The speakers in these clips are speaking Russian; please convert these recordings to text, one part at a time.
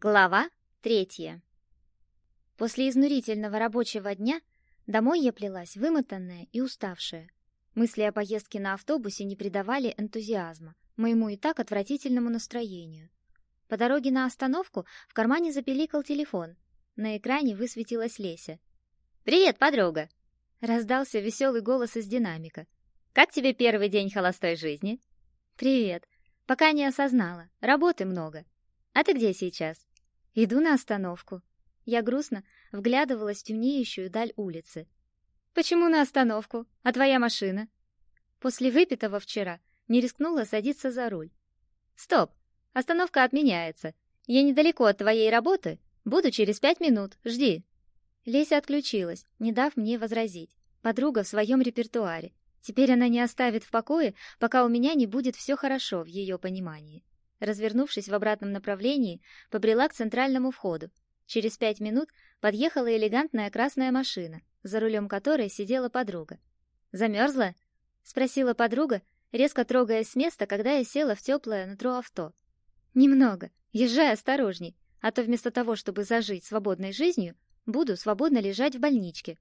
Глава третья. После изнурительного рабочего дня домой я плелась вымотанная и уставшая. Мысли о поездке на автобусе не придавали энтузиазма моему и так отвратительному настроению. По дороге на остановку в кармане запиликал телефон. На экране высветилась Леся. «Привет, подруга!» — раздался веселый голос из динамика. «Как тебе первый день холостой жизни?» «Привет. Пока не осознала. Работы много. А ты где сейчас?» Иду на остановку. Я грустно вглядывалась в темнеющую даль улицы. Почему на остановку? А твоя машина? После выпитого вчера не рискнула садиться за руль. Стоп. Остановка отменяется. Я недалеко от твоей работы. Буду через пять минут. Жди. Леся отключилась, не дав мне возразить. Подруга в своем репертуаре. Теперь она не оставит в покое, пока у меня не будет все хорошо в ее понимании. Развернувшись в обратном направлении, побрела к центральному входу. Через пять минут подъехала элегантная красная машина, за рулем которой сидела подруга. Замерзла? спросила подруга, резко трогаясь с места, когда я села в теплое нутро авто. Немного. Езжай осторожней, а то вместо того, чтобы зажить свободной жизнью, буду свободно лежать в больничке.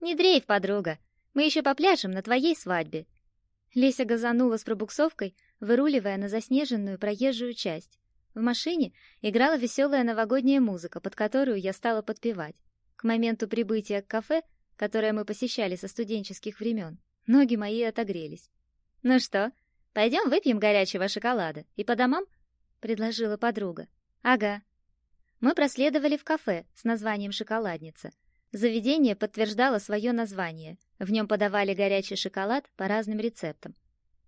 Не дрейф, подруга. Мы еще попляшем на твоей свадьбе. Леся газанула с пробуксовкой, выруливая на заснеженную проезжую часть. В машине играла веселая новогодняя музыка, под которую я стала подпевать. К моменту прибытия к кафе, которое мы посещали со студенческих времен, ноги мои отогрелись. «Ну что, пойдем выпьем горячего шоколада и по домам?» — предложила подруга. «Ага». Мы проследовали в кафе с названием «Шоколадница». Заведение подтверждало свое название. В нем подавали горячий шоколад по разным рецептам.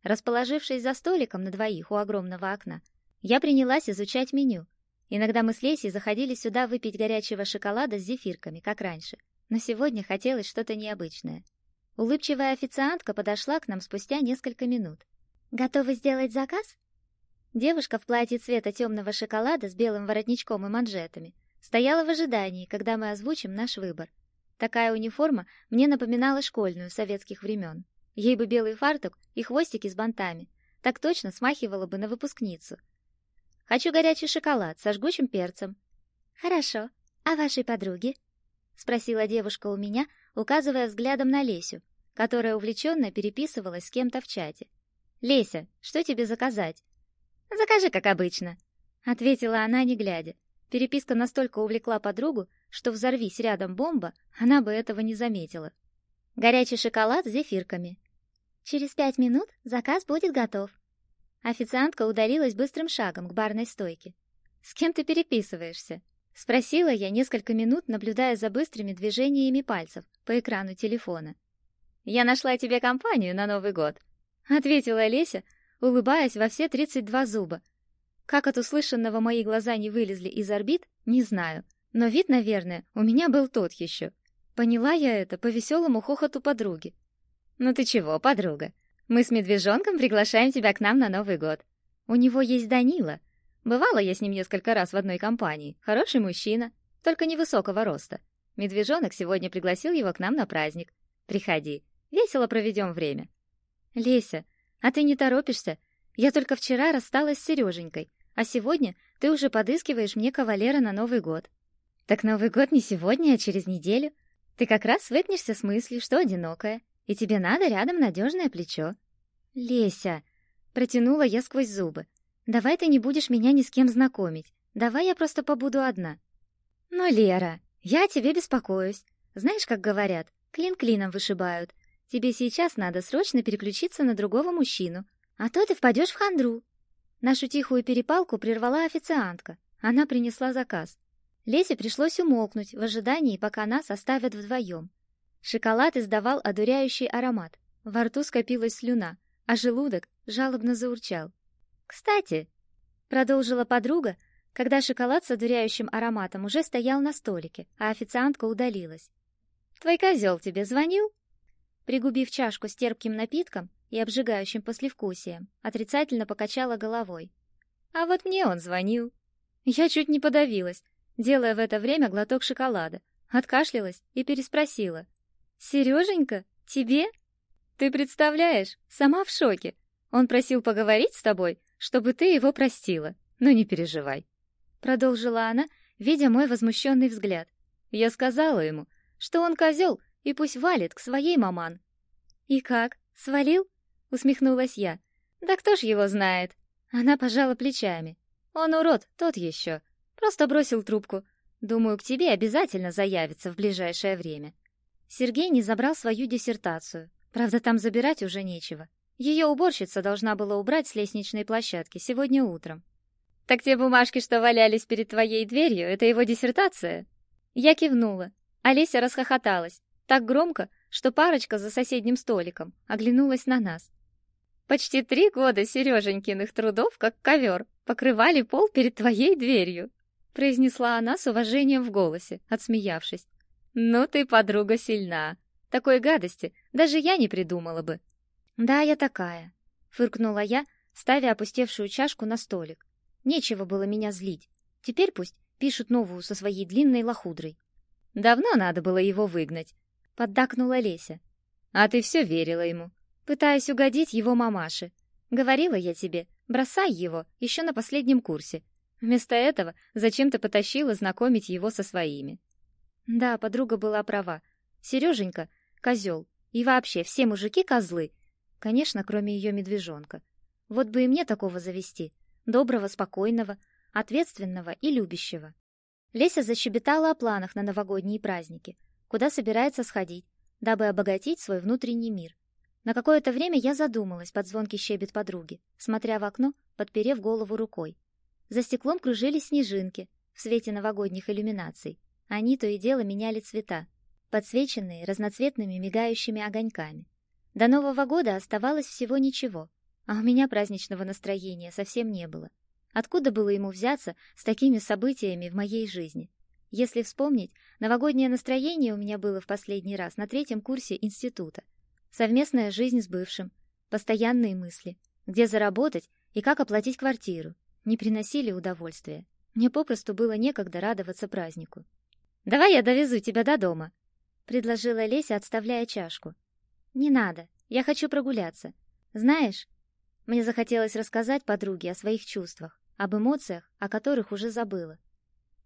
Расположившись за столиком на двоих у огромного окна, я принялась изучать меню. Иногда мы с Лесей заходили сюда выпить горячего шоколада с зефирками, как раньше, но сегодня хотелось что-то необычное. Улыбчивая официантка подошла к нам спустя несколько минут. «Готовы сделать заказ?» Девушка в платье цвета темного шоколада с белым воротничком и манжетами стояла в ожидании, когда мы озвучим наш выбор. Такая униформа мне напоминала школьную советских времен. Ей бы белый фартук и хвостики с бантами. Так точно смахивала бы на выпускницу. Хочу горячий шоколад со жгучим перцем. Хорошо. А вашей подруге? спросила девушка у меня, указывая взглядом на Лесю, которая увлеченно переписывалась с кем-то в чате. Леся, что тебе заказать? Закажи, как обычно, ответила она, не глядя. Переписка настолько увлекла подругу, что взорвись рядом бомба, она бы этого не заметила. Горячий шоколад с зефирками. Через пять минут заказ будет готов. Официантка удалилась быстрым шагом к барной стойке. С кем ты переписываешься? спросила я несколько минут, наблюдая за быстрыми движениями пальцев по экрану телефона. Я нашла тебе компанию на Новый год, ответила Леся, улыбаясь во все тридцать два зуба. Как от услышанного мои глаза не вылезли из орбит, не знаю, но вид, наверное, у меня был тот еще. Поняла я это по веселому хохоту подруги, «Ну ты чего, подруга? Мы с медвежонком приглашаем тебя к нам на Новый год. У него есть Данила. Бывала я с ним несколько раз в одной компании. Хороший мужчина, только невысокого роста. Медвежонок сегодня пригласил его к нам на праздник. Приходи, весело проведем время». «Леся, а ты не торопишься? Я только вчера рассталась с Сереженькой, а сегодня ты уже подыскиваешь мне кавалера на Новый год». «Так Новый год не сегодня, а через неделю. Ты как раз свыкнешься с мыслью, что одинокая, и тебе надо рядом надежное плечо. Леся, протянула я сквозь зубы. Давай ты не будешь меня ни с кем знакомить. Давай я просто побуду одна. Но, Лера, я о тебе беспокоюсь. Знаешь, как говорят, клин клином вышибают. Тебе сейчас надо срочно переключиться на другого мужчину, а то ты впадешь в хандру. Нашу тихую перепалку прервала официантка. Она принесла заказ. Лесе пришлось умолкнуть в ожидании, пока нас оставят вдвоем. Шоколад издавал одуряющий аромат. Во рту скопилась слюна, а желудок жалобно заурчал. «Кстати», — продолжила подруга, когда шоколад с одуряющим ароматом уже стоял на столике, а официантка удалилась. «Твой козел тебе звонил?» Пригубив чашку с терпким напитком и обжигающим послевкусием, отрицательно покачала головой. «А вот мне он звонил». Я чуть не подавилась, делая в это время глоток шоколада, откашлялась и переспросила. Сереженька, тебе? Ты представляешь, сама в шоке. Он просил поговорить с тобой, чтобы ты его простила. Но не переживай. продолжила она, видя мой возмущенный взгляд. Я сказала ему, что он козел и пусть валит к своей маман. И как? Свалил? усмехнулась я. Да кто ж его знает? Она пожала плечами. Он урод, тот еще. Просто бросил трубку. Думаю, к тебе обязательно заявится в ближайшее время. Сергей не забрал свою диссертацию. Правда, там забирать уже нечего. Ее уборщица должна была убрать с лестничной площадки сегодня утром. Так те бумажки, что валялись перед твоей дверью, это его диссертация? Я кивнула. Олеся расхохоталась, так громко, что парочка за соседним столиком оглянулась на нас. Почти три года Сереженькиных трудов, как ковер, покрывали пол перед твоей дверью, произнесла она с уважением в голосе, отсмеявшись. Ну ты, подруга, сильна. Такой гадости даже я не придумала бы. Да, я такая, фыркнула я, ставя опустевшую чашку на столик. Нечего было меня злить. Теперь пусть пишут новую со своей длинной лохудрой. Давно надо было его выгнать, поддакнула Леся. А ты все верила ему. Пытаюсь угодить его мамаше. Говорила я тебе, бросай его еще на последнем курсе. Вместо этого зачем-то потащила знакомить его со своими. Да, подруга была права. Сереженька — козел. И вообще, все мужики — козлы. Конечно, кроме ее медвежонка. Вот бы и мне такого завести. Доброго, спокойного, ответственного и любящего. Леся защебетала о планах на новогодние праздники. Куда собирается сходить, дабы обогатить свой внутренний мир. На какое-то время я задумалась под звонкий щебет подруги, смотря в окно, подперев голову рукой. За стеклом кружились снежинки в свете новогодних иллюминаций. Они то и дело меняли цвета, подсвеченные разноцветными мигающими огоньками. До Нового года оставалось всего ничего, а у меня праздничного настроения совсем не было. Откуда было ему взяться с такими событиями в моей жизни? Если вспомнить, новогоднее настроение у меня было в последний раз на третьем курсе института — Совместная жизнь с бывшим, постоянные мысли, где заработать и как оплатить квартиру, не приносили удовольствия. Мне попросту было некогда радоваться празднику. «Давай я довезу тебя до дома», — предложила Леся, отставляя чашку. «Не надо, я хочу прогуляться. Знаешь, мне захотелось рассказать подруге о своих чувствах, об эмоциях, о которых уже забыла.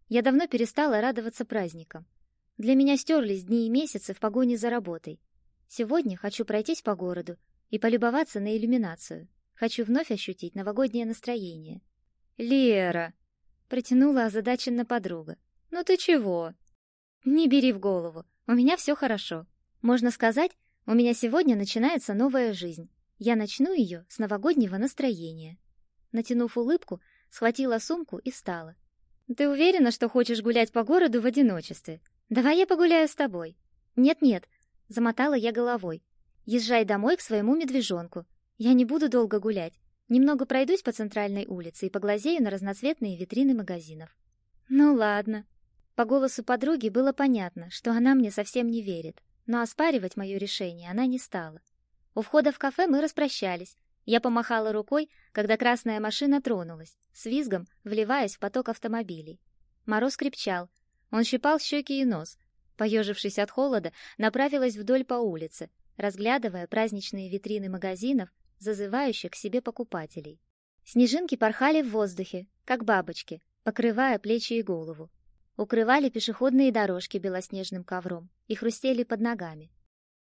Я давно перестала радоваться праздникам. Для меня стерлись дни и месяцы в погоне за работой. Сегодня хочу пройтись по городу и полюбоваться на иллюминацию. Хочу вновь ощутить новогоднее настроение. Лера, протянула озадаченно подруга. Ну ты чего? Не бери в голову. У меня все хорошо. Можно сказать, у меня сегодня начинается новая жизнь. Я начну ее с новогоднего настроения. Натянув улыбку, схватила сумку и встала. Ты уверена, что хочешь гулять по городу в одиночестве? Давай я погуляю с тобой. Нет-нет, Замотала я головой. Езжай домой к своему медвежонку. Я не буду долго гулять. Немного пройдусь по центральной улице и поглазею на разноцветные витрины магазинов. Ну ладно. По голосу подруги было понятно, что она мне совсем не верит, но оспаривать мое решение она не стала. У входа в кафе мы распрощались. Я помахала рукой, когда красная машина тронулась, с визгом вливаясь в поток автомобилей. Мороз крепчал. Он щипал щеки и нос, Поежившись от холода, направилась вдоль по улице, разглядывая праздничные витрины магазинов, зазывающих к себе покупателей. Снежинки порхали в воздухе, как бабочки, покрывая плечи и голову. Укрывали пешеходные дорожки белоснежным ковром и хрустели под ногами.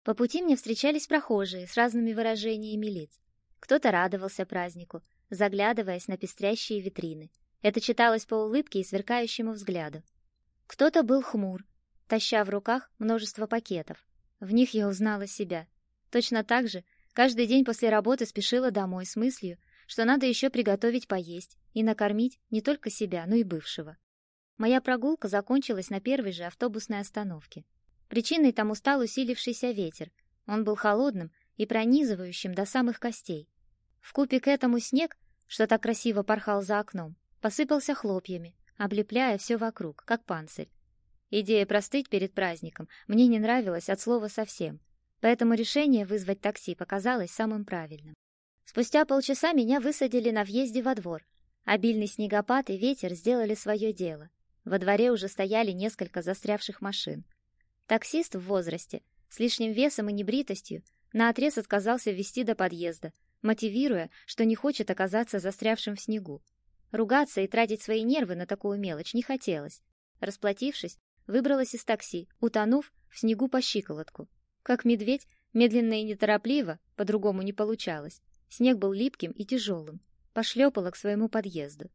По пути мне встречались прохожие с разными выражениями лиц. Кто-то радовался празднику, заглядываясь на пестрящие витрины. Это читалось по улыбке и сверкающему взгляду. Кто-то был хмур, таща в руках множество пакетов. В них я узнала себя. Точно так же каждый день после работы спешила домой с мыслью, что надо еще приготовить поесть и накормить не только себя, но и бывшего. Моя прогулка закончилась на первой же автобусной остановке. Причиной тому стал усилившийся ветер. Он был холодным и пронизывающим до самых костей. В купе к этому снег, что так красиво порхал за окном, посыпался хлопьями, облепляя все вокруг, как панцирь. Идея простыть перед праздником мне не нравилась от слова совсем, поэтому решение вызвать такси показалось самым правильным. Спустя полчаса меня высадили на въезде во двор. Обильный снегопад и ветер сделали свое дело. Во дворе уже стояли несколько застрявших машин. Таксист в возрасте, с лишним весом и небритостью, наотрез отказался вести до подъезда, мотивируя, что не хочет оказаться застрявшим в снегу. Ругаться и тратить свои нервы на такую мелочь не хотелось. Расплатившись, выбралась из такси, утонув в снегу по щиколотку. Как медведь, медленно и неторопливо, по-другому не получалось. Снег был липким и тяжелым. Пошлепала к своему подъезду.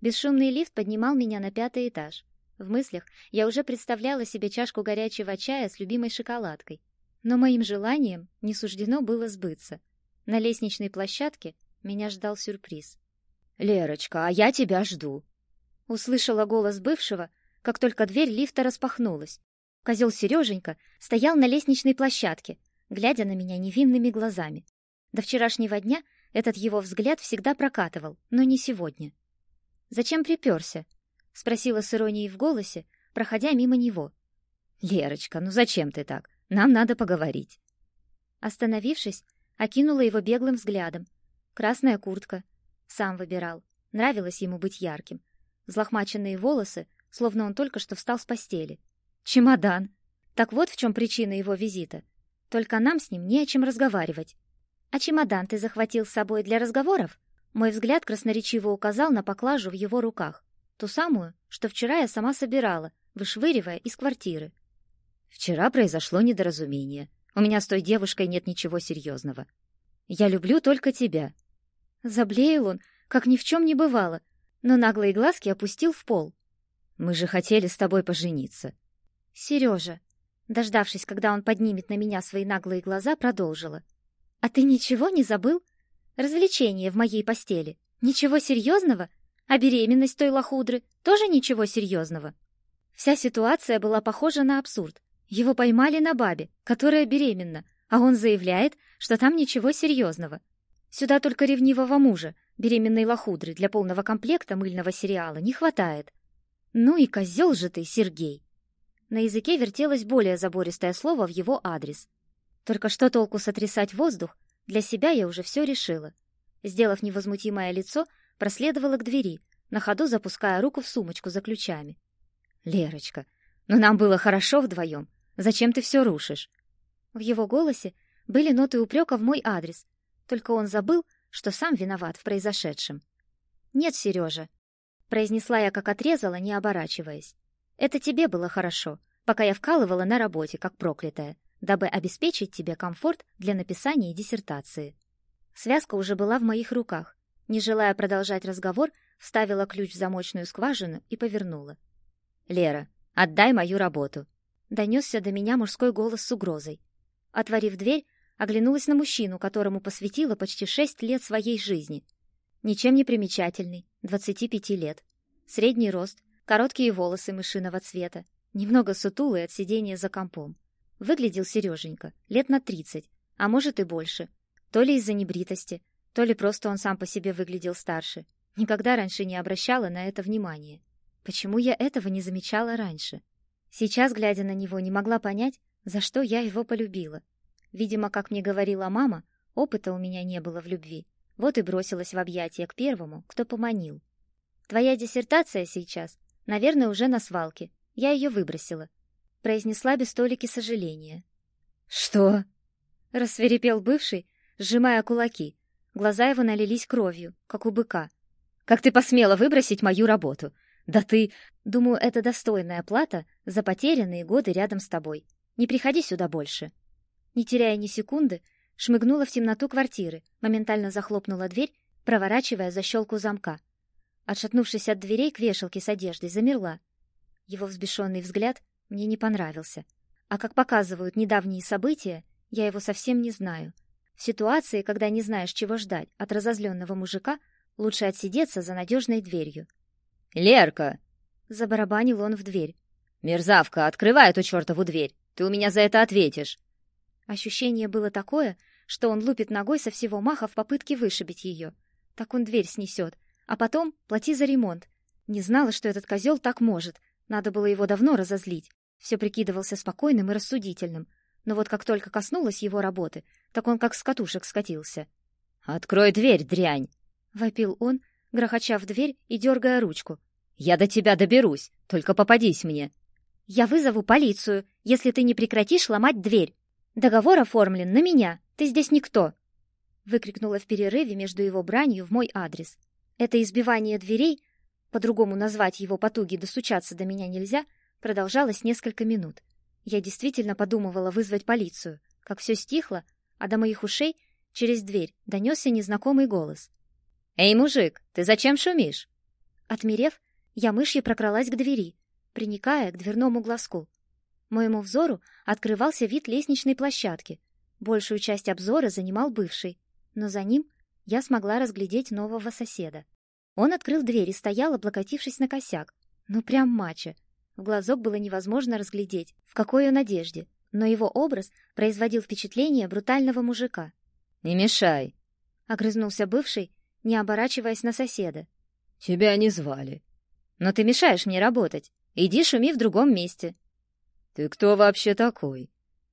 Бесшумный лифт поднимал меня на пятый этаж. В мыслях я уже представляла себе чашку горячего чая с любимой шоколадкой. Но моим желанием не суждено было сбыться. На лестничной площадке меня ждал сюрприз. «Лерочка, а я тебя жду!» Услышала голос бывшего, как только дверь лифта распахнулась. Козел Сереженька стоял на лестничной площадке, глядя на меня невинными глазами. До вчерашнего дня этот его взгляд всегда прокатывал, но не сегодня. «Зачем приперся?» — спросила с иронией в голосе, проходя мимо него. «Лерочка, ну зачем ты так? Нам надо поговорить». Остановившись, окинула его беглым взглядом. Красная куртка. Сам выбирал. Нравилось ему быть ярким. Взлохмаченные волосы, словно он только что встал с постели. Чемодан. Так вот в чем причина его визита. Только нам с ним не о чем разговаривать. А чемодан ты захватил с собой для разговоров? Мой взгляд красноречиво указал на поклажу в его руках. Ту самую, что вчера я сама собирала, вышвыривая из квартиры. Вчера произошло недоразумение. У меня с той девушкой нет ничего серьезного. Я люблю только тебя. Заблеял он, как ни в чем не бывало, но наглые глазки опустил в пол. Мы же хотели с тобой пожениться. Сережа, дождавшись, когда он поднимет на меня свои наглые глаза, продолжила. А ты ничего не забыл? Развлечение в моей постели. Ничего серьезного? А беременность той лохудры тоже ничего серьезного. Вся ситуация была похожа на абсурд. Его поймали на бабе, которая беременна, а он заявляет, что там ничего серьезного. Сюда только ревнивого мужа, беременной лохудры для полного комплекта мыльного сериала не хватает. Ну и козел же ты, Сергей. На языке вертелось более забористое слово в его адрес. Только что толку сотрясать воздух? Для себя я уже все решила. Сделав невозмутимое лицо, проследовала к двери, на ходу запуская руку в сумочку за ключами. «Лерочка, ну нам было хорошо вдвоем. Зачем ты все рушишь?» В его голосе были ноты упрека в мой адрес, только он забыл, что сам виноват в произошедшем. «Нет, Сережа», — произнесла я, как отрезала, не оборачиваясь. «Это тебе было хорошо, пока я вкалывала на работе, как проклятая, дабы обеспечить тебе комфорт для написания диссертации». Связка уже была в моих руках. Не желая продолжать разговор, вставила ключ в замочную скважину и повернула. «Лера, отдай мою работу!» Донесся до меня мужской голос с угрозой. Отворив дверь, оглянулась на мужчину, которому посвятила почти шесть лет своей жизни. Ничем не примечательный, 25 лет. Средний рост, короткие волосы мышиного цвета, немного сутулый от сидения за компом. Выглядел Сереженька, лет на 30, а может и больше. То ли из-за небритости, то ли просто он сам по себе выглядел старше. Никогда раньше не обращала на это внимания. Почему я этого не замечала раньше? Сейчас, глядя на него, не могла понять, за что я его полюбила. Видимо, как мне говорила мама, опыта у меня не было в любви. Вот и бросилась в объятия к первому, кто поманил. Твоя диссертация сейчас, наверное, уже на свалке. Я ее выбросила, произнесла без толики сожаления. Что? рассверепел бывший, сжимая кулаки. Глаза его налились кровью, как у быка. Как ты посмела выбросить мою работу? Да ты... Думаю, это достойная плата за потерянные годы рядом с тобой. Не приходи сюда больше. Не теряя ни секунды, шмыгнула в темноту квартиры, моментально захлопнула дверь, проворачивая защелку замка. Отшатнувшись от дверей к вешалке с одеждой, замерла. Его взбешенный взгляд мне не понравился. А как показывают недавние события, я его совсем не знаю. В ситуации, когда не знаешь, чего ждать от разозленного мужика, лучше отсидеться за надежной дверью. «Лерка!» — забарабанил он в дверь. «Мерзавка, открывай эту чертову дверь! Ты у меня за это ответишь!» Ощущение было такое, что он лупит ногой со всего маха в попытке вышибить ее. Так он дверь снесет. А потом плати за ремонт. Не знала, что этот козел так может. Надо было его давно разозлить. Все прикидывался спокойным и рассудительным. Но вот как только коснулась его работы, так он как с катушек скатился. «Открой дверь, дрянь!» — вопил он, грохоча в дверь и дергая ручку. «Я до тебя доберусь, только попадись мне!» «Я вызову полицию, если ты не прекратишь ломать дверь! Договор оформлен на меня, ты здесь никто!» Выкрикнула в перерыве между его бранью в мой адрес. Это избивание дверей, по-другому назвать его потуги достучаться до меня нельзя, продолжалось несколько минут. Я действительно подумывала вызвать полицию, как все стихло, а до моих ушей через дверь донесся незнакомый голос. «Эй, мужик, ты зачем шумишь?» Отмерев, я мышью прокралась к двери, приникая к дверному глазку. Моему взору открывался вид лестничной площадки. Большую часть обзора занимал бывший, но за ним я смогла разглядеть нового соседа. Он открыл дверь и стоял, облокотившись на косяк. Ну, прям мачо. В глазок было невозможно разглядеть, в какой он одежде, но его образ производил впечатление брутального мужика. «Не мешай!» — огрызнулся бывший, не оборачиваясь на соседа. «Тебя не звали». «Но ты мешаешь мне работать. Иди шуми в другом месте». «Ты кто вообще такой?»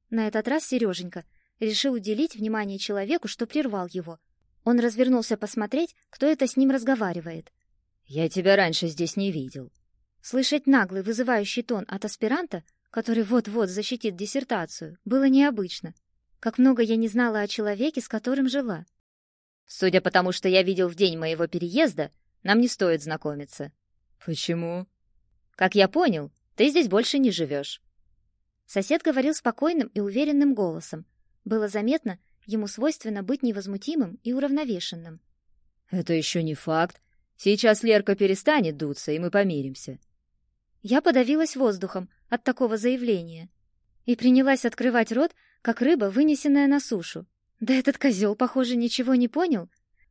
На этот раз Сереженька решил уделить внимание человеку, что прервал его. Он развернулся посмотреть, кто это с ним разговаривает. «Я тебя раньше здесь не видел». Слышать наглый, вызывающий тон от аспиранта, который вот-вот защитит диссертацию, было необычно. Как много я не знала о человеке, с которым жила. Судя по тому, что я видел в день моего переезда, нам не стоит знакомиться. Почему? Как я понял, ты здесь больше не живешь. Сосед говорил спокойным и уверенным голосом. Было заметно, ему свойственно быть невозмутимым и уравновешенным. Это еще не факт. Сейчас Лерка перестанет дуться, и мы помиримся. Я подавилась воздухом от такого заявления и принялась открывать рот, как рыба, вынесенная на сушу. Да этот козел, похоже, ничего не понял.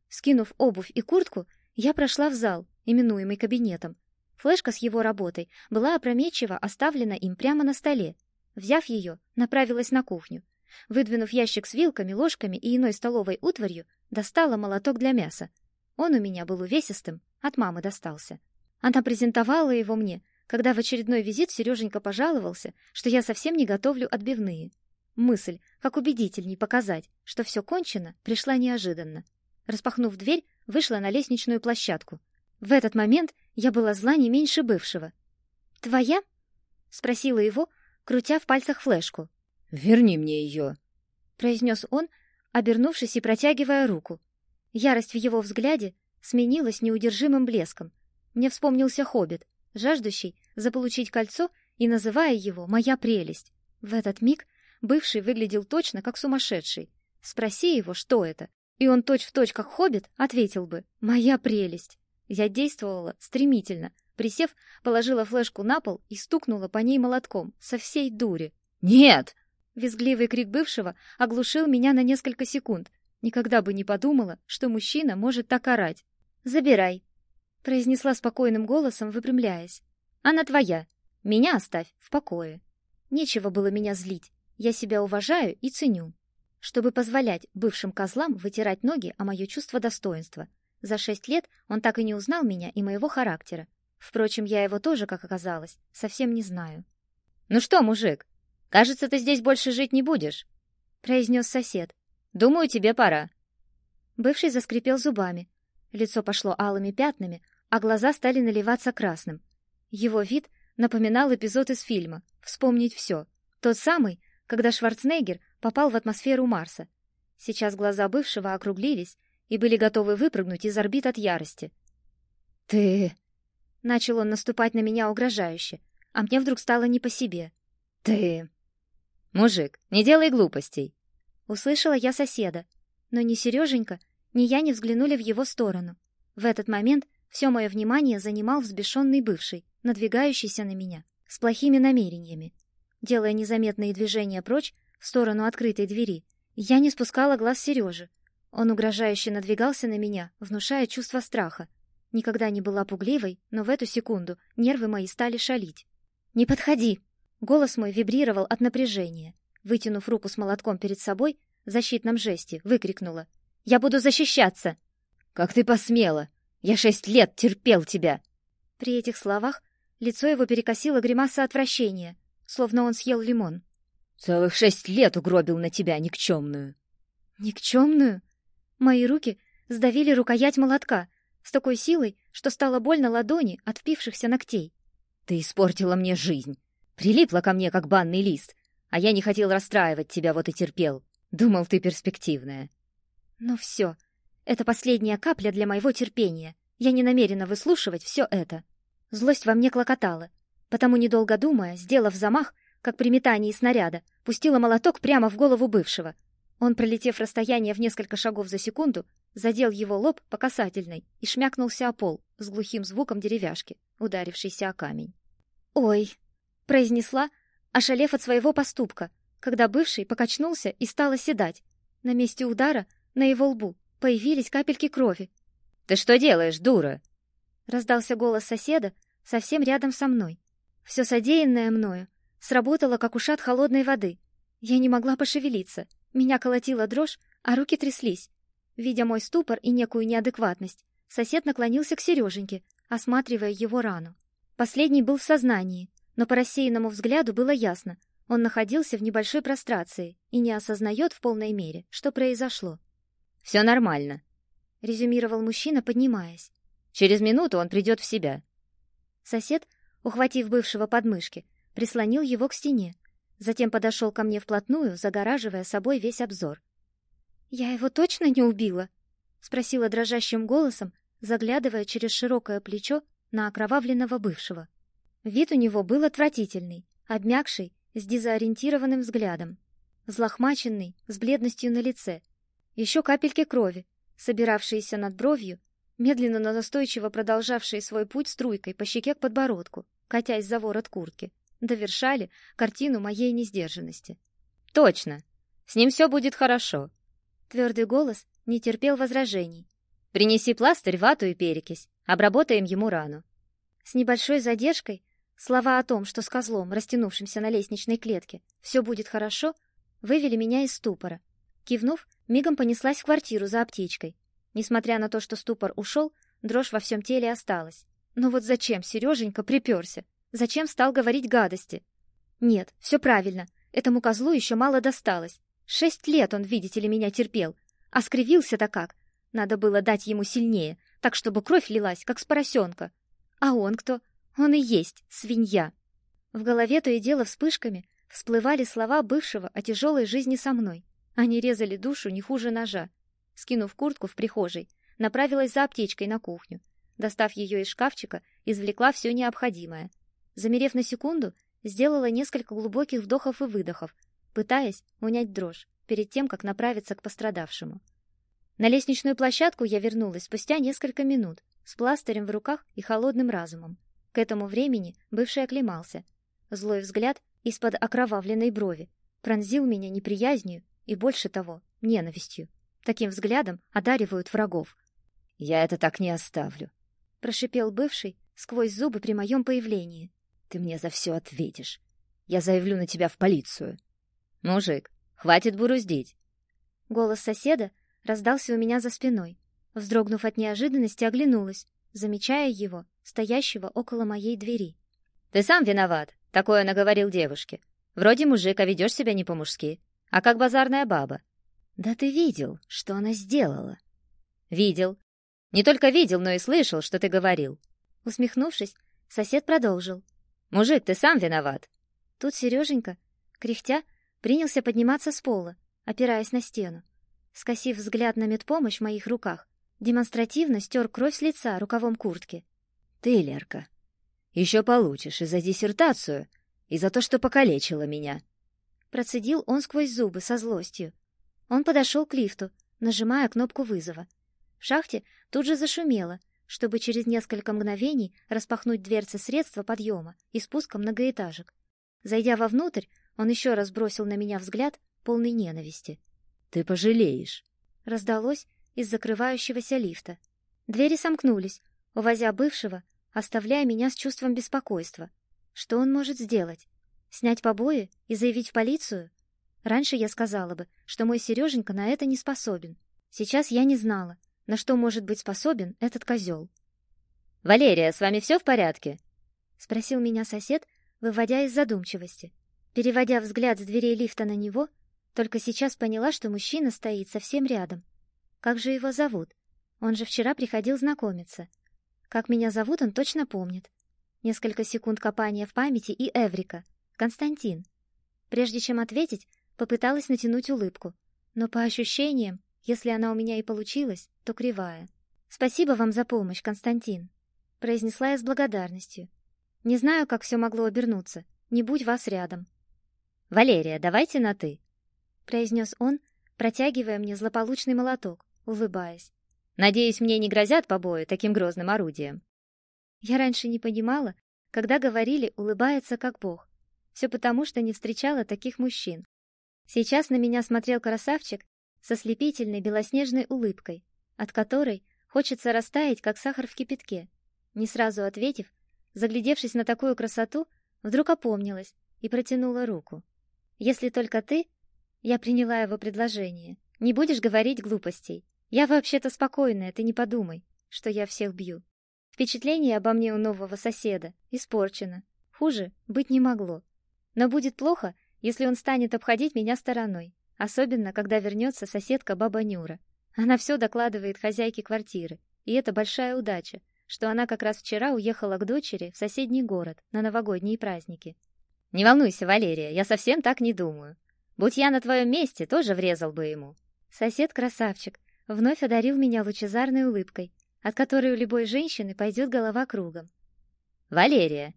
Скинув обувь и куртку, я прошла в зал, именуемый кабинетом. Флешка с его работой была опрометчиво оставлена им прямо на столе. Взяв ее, направилась на кухню. Выдвинув ящик с вилками, ложками и иной столовой утварью, достала молоток для мяса. Он у меня был увесистым, от мамы достался. Она презентовала его мне, когда в очередной визит Сереженька пожаловался, что я совсем не готовлю отбивные. Мысль, как убедительней показать, что все кончено, пришла неожиданно. Распахнув дверь, вышла на лестничную площадку. В этот момент я была зла не меньше бывшего. «Твоя?» — спросила его, крутя в пальцах флешку. «Верни мне ее», — произнес он, обернувшись и протягивая руку. Ярость в его взгляде сменилась неудержимым блеском. Мне вспомнился хоббит, жаждущий заполучить кольцо и называя его «моя прелесть». В этот миг бывший выглядел точно как сумасшедший. Спроси его, что это, и он точь-в-точь, как хоббит, ответил бы «моя прелесть». Я действовала стремительно. Присев, положила флешку на пол и стукнула по ней молотком со всей дури. «Нет!» Визгливый крик бывшего оглушил меня на несколько секунд. Никогда бы не подумала, что мужчина может так орать. «Забирай», — произнесла спокойным голосом, выпрямляясь. «Она твоя. Меня оставь в покое. Нечего было меня злить. Я себя уважаю и ценю. Чтобы позволять бывшим козлам вытирать ноги о мое чувство достоинства. За шесть лет он так и не узнал меня и моего характера. Впрочем, я его тоже, как оказалось, совсем не знаю. «Ну что, мужик, кажется, ты здесь больше жить не будешь», — произнес сосед. «Думаю, тебе пора». Бывший заскрипел зубами. Лицо пошло алыми пятнами, а глаза стали наливаться красным. Его вид напоминал эпизод из фильма «Вспомнить все». Тот самый, когда Шварценеггер попал в атмосферу Марса. Сейчас глаза бывшего округлились и были готовы выпрыгнуть из орбит от ярости. «Ты...» Начал он наступать на меня угрожающе, а мне вдруг стало не по себе. «Ты...» «Мужик, не делай глупостей!» Услышала я соседа, но ни Сереженька, ни я не взглянули в его сторону. В этот момент все мое внимание занимал взбешенный бывший, надвигающийся на меня, с плохими намерениями. Делая незаметные движения прочь, в сторону открытой двери, я не спускала глаз Сережи. Он угрожающе надвигался на меня, внушая чувство страха. Никогда не была пугливой, но в эту секунду нервы мои стали шалить. «Не подходи!» Голос мой вибрировал от напряжения. Вытянув руку с молотком перед собой, в защитном жесте, выкрикнула. «Я буду защищаться!» «Как ты посмела! Я шесть лет терпел тебя!» При этих словах лицо его перекосило гримаса отвращения словно он съел лимон. «Целых шесть лет угробил на тебя, никчемную!» «Никчемную?» Мои руки сдавили рукоять молотка с такой силой, что стало больно ладони от впившихся ногтей. «Ты испортила мне жизнь, прилипла ко мне, как банный лист, а я не хотел расстраивать тебя, вот и терпел. Думал, ты перспективная». «Ну все, это последняя капля для моего терпения. Я не намерена выслушивать все это. Злость во мне клокотала, потому, недолго думая, сделав замах, как при метании снаряда, пустила молоток прямо в голову бывшего. Он, пролетев расстояние в несколько шагов за секунду, задел его лоб по касательной и шмякнулся о пол с глухим звуком деревяшки, ударившейся о камень. «Ой!» — произнесла, ошалев от своего поступка, когда бывший покачнулся и стал оседать. На месте удара на его лбу появились капельки крови. «Ты что делаешь, дура?» Раздался голос соседа совсем рядом со мной. Все содеянное мною сработало, как ушат холодной воды. Я не могла пошевелиться, меня колотила дрожь, а руки тряслись. Видя мой ступор и некую неадекватность, сосед наклонился к Сереженьке, осматривая его рану. Последний был в сознании, но по рассеянному взгляду было ясно, он находился в небольшой прострации и не осознает в полной мере, что произошло. «Все нормально», — резюмировал мужчина, поднимаясь. «Через минуту он придет в себя». Сосед, ухватив бывшего подмышки, прислонил его к стене, затем подошел ко мне вплотную, загораживая собой весь обзор. «Я его точно не убила?» — спросила дрожащим голосом, заглядывая через широкое плечо на окровавленного бывшего. Вид у него был отвратительный, обмякший, с дезориентированным взглядом, взлохмаченный, с бледностью на лице. Еще капельки крови, собиравшиеся над бровью, медленно, но настойчиво продолжавшие свой путь струйкой по щеке к подбородку, катясь за ворот куртки, довершали картину моей несдержанности. «Точно! С ним все будет хорошо!» Твердый голос не терпел возражений. «Принеси пластырь, вату и перекись. Обработаем ему рану». С небольшой задержкой слова о том, что с козлом, растянувшимся на лестничной клетке, все будет хорошо, вывели меня из ступора. Кивнув, мигом понеслась в квартиру за аптечкой. Несмотря на то, что ступор ушел, дрожь во всем теле осталась. Но вот зачем Сереженька приперся? Зачем стал говорить гадости? Нет, все правильно. Этому козлу еще мало досталось. Шесть лет он, видите ли, меня терпел. А скривился-то как? Надо было дать ему сильнее, так, чтобы кровь лилась, как с поросенка. А он кто? Он и есть свинья. В голове то и дело вспышками всплывали слова бывшего о тяжелой жизни со мной. Они резали душу не хуже ножа. Скинув куртку в прихожей, направилась за аптечкой на кухню. Достав ее из шкафчика, извлекла все необходимое. Замерев на секунду, сделала несколько глубоких вдохов и выдохов, пытаясь унять дрожь перед тем, как направиться к пострадавшему. На лестничную площадку я вернулась спустя несколько минут с пластырем в руках и холодным разумом. К этому времени бывший оклемался. Злой взгляд из-под окровавленной брови пронзил меня неприязнью и, больше того, ненавистью. Таким взглядом одаривают врагов. «Я это так не оставлю», — прошипел бывший сквозь зубы при моем появлении. «Ты мне за все ответишь. Я заявлю на тебя в полицию». «Мужик, хватит буруздить!» Голос соседа раздался у меня за спиной. Вздрогнув от неожиданности, оглянулась, замечая его, стоящего около моей двери. «Ты сам виноват!» — такое наговорил девушке. «Вроде мужик, а ведешь себя не по-мужски, а как базарная баба». «Да ты видел, что она сделала?» «Видел. Не только видел, но и слышал, что ты говорил». Усмехнувшись, сосед продолжил. «Мужик, ты сам виноват». Тут Сереженька, кряхтя, принялся подниматься с пола, опираясь на стену. Скосив взгляд на медпомощь в моих руках, демонстративно стер кровь с лица рукавом куртки. «Ты, Лерка, еще получишь и за диссертацию, и за то, что покалечила меня». Процедил он сквозь зубы со злостью. Он подошел к лифту, нажимая кнопку вызова. В шахте тут же зашумело, чтобы через несколько мгновений распахнуть дверцы средства подъема и спуска многоэтажек. Зайдя вовнутрь, он еще раз бросил на меня взгляд, полный ненависти. «Ты пожалеешь!» Раздалось из закрывающегося лифта. Двери сомкнулись, увозя бывшего, оставляя меня с чувством беспокойства. Что он может сделать? Снять побои и заявить в полицию? Раньше я сказала бы, что мой Сереженька на это не способен. Сейчас я не знала, на что может быть способен этот козел. «Валерия, с вами все в порядке?» — спросил меня сосед, выводя из задумчивости. Переводя взгляд с дверей лифта на него, только сейчас поняла, что мужчина стоит совсем рядом. Как же его зовут? Он же вчера приходил знакомиться. Как меня зовут, он точно помнит. Несколько секунд копания в памяти и Эврика. Константин. Прежде чем ответить, попыталась натянуть улыбку. Но по ощущениям, если она у меня и получилась, то кривая. Спасибо вам за помощь, Константин, произнесла я с благодарностью. Не знаю, как все могло обернуться, не будь вас рядом. Валерия, давайте на ты, произнес он, протягивая мне злополучный молоток, улыбаясь. Надеюсь, мне не грозят побои таким грозным орудием. Я раньше не понимала, когда говорили улыбается как бог. Все потому, что не встречала таких мужчин. Сейчас на меня смотрел красавчик со слепительной белоснежной улыбкой, от которой хочется растаять, как сахар в кипятке. Не сразу ответив, заглядевшись на такую красоту, вдруг опомнилась и протянула руку. Если только ты, я приняла его предложение, не будешь говорить глупостей. Я вообще-то спокойная, ты не подумай, что я всех бью. Впечатление обо мне у нового соседа испорчено. Хуже быть не могло. Но будет плохо, если он станет обходить меня стороной, особенно когда вернется соседка баба Нюра. Она все докладывает хозяйке квартиры, и это большая удача, что она как раз вчера уехала к дочери в соседний город на новогодние праздники. Не волнуйся, Валерия, я совсем так не думаю. Будь я на твоем месте, тоже врезал бы ему. Сосед красавчик вновь одарил меня лучезарной улыбкой, от которой у любой женщины пойдет голова кругом. Валерия,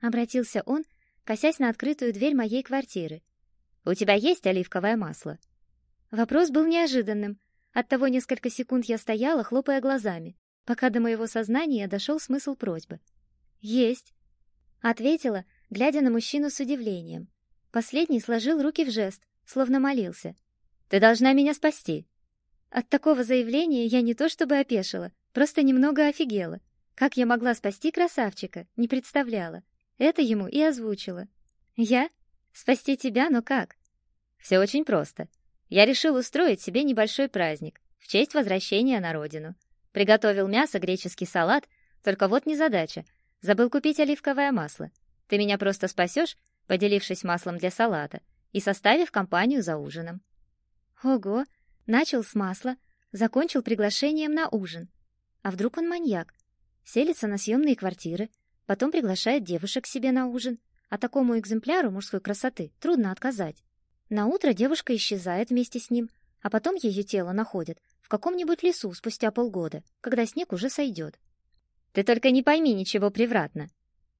обратился он косясь на открытую дверь моей квартиры. У тебя есть оливковое масло? Вопрос был неожиданным. Оттого несколько секунд я стояла, хлопая глазами, пока до моего сознания дошел смысл просьбы. Есть, ответила, глядя на мужчину с удивлением. Последний сложил руки в жест, словно молился. Ты должна меня спасти. От такого заявления я не то чтобы опешила, просто немного офигела. Как я могла спасти красавчика, не представляла. Это ему и озвучила. Я? Спасти тебя, но как? Все очень просто. Я решил устроить себе небольшой праздник в честь возвращения на родину. Приготовил мясо, греческий салат, только вот незадача. Забыл купить оливковое масло. Ты меня просто спасешь, поделившись маслом для салата и составив компанию за ужином. Ого, начал с масла, закончил приглашением на ужин. А вдруг он маньяк? Селится на съемные квартиры, Потом приглашает девушек к себе на ужин, а такому экземпляру мужской красоты трудно отказать. На утро девушка исчезает вместе с ним, а потом ее тело находят в каком-нибудь лесу спустя полгода, когда снег уже сойдет. Ты только не пойми ничего превратно,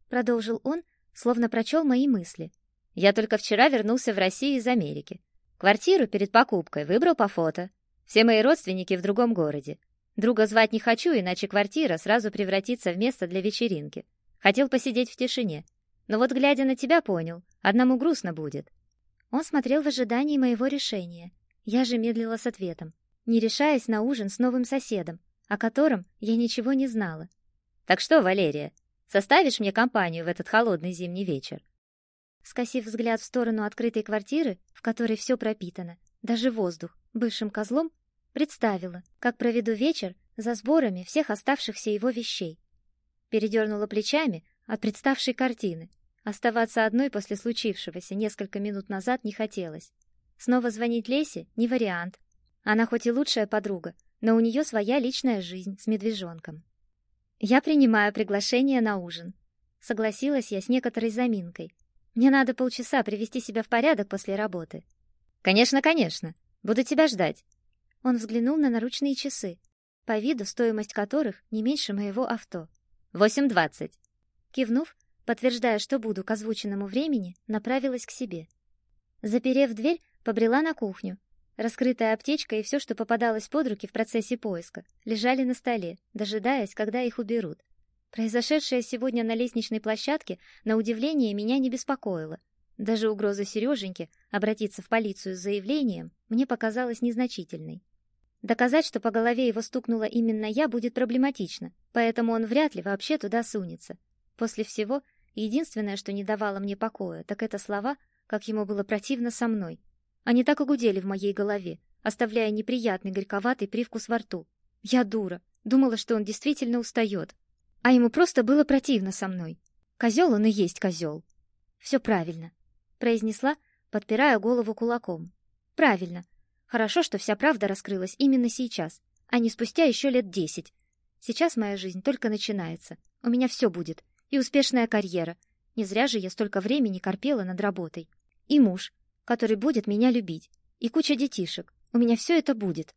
продолжил он, словно прочел мои мысли. Я только вчера вернулся в Россию из Америки. Квартиру перед покупкой выбрал по фото. Все мои родственники в другом городе. Друга звать не хочу, иначе квартира сразу превратится в место для вечеринки. Хотел посидеть в тишине. Но вот, глядя на тебя, понял, одному грустно будет. Он смотрел в ожидании моего решения. Я же медлила с ответом, не решаясь на ужин с новым соседом, о котором я ничего не знала. Так что, Валерия, составишь мне компанию в этот холодный зимний вечер? Скосив взгляд в сторону открытой квартиры, в которой все пропитано, даже воздух, бывшим козлом, представила, как проведу вечер за сборами всех оставшихся его вещей. Передернула плечами от представшей картины. Оставаться одной после случившегося несколько минут назад не хотелось. Снова звонить Лесе не вариант. Она хоть и лучшая подруга, но у нее своя личная жизнь с медвежонком. Я принимаю приглашение на ужин. Согласилась я с некоторой заминкой. Мне надо полчаса привести себя в порядок после работы. Конечно, конечно. Буду тебя ждать. Он взглянул на наручные часы, по виду стоимость которых не меньше моего авто. Восемь двадцать. Кивнув, подтверждая, что буду к озвученному времени, направилась к себе. Заперев дверь, побрела на кухню. Раскрытая аптечка и все, что попадалось под руки в процессе поиска, лежали на столе, дожидаясь, когда их уберут. Произошедшее сегодня на лестничной площадке, на удивление, меня не беспокоило. Даже угроза Сереженьки обратиться в полицию с заявлением мне показалась незначительной. Доказать, что по голове его стукнула именно я, будет проблематично, поэтому он вряд ли вообще туда сунется. После всего, единственное, что не давало мне покоя, так это слова, как ему было противно со мной. Они так и в моей голове, оставляя неприятный горьковатый привкус во рту. Я дура, думала, что он действительно устает, а ему просто было противно со мной. Козел он и есть козел. Все правильно, произнесла, подпирая голову кулаком. Правильно. Хорошо, что вся правда раскрылась именно сейчас, а не спустя еще лет десять. Сейчас моя жизнь только начинается. У меня все будет. И успешная карьера. Не зря же я столько времени корпела над работой. И муж, который будет меня любить. И куча детишек. У меня все это будет.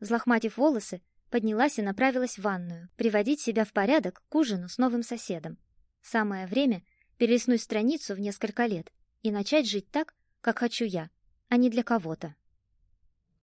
Взлохматив волосы, поднялась и направилась в ванную, приводить себя в порядок к ужину с новым соседом. Самое время перелистнуть страницу в несколько лет и начать жить так, как хочу я, а не для кого-то.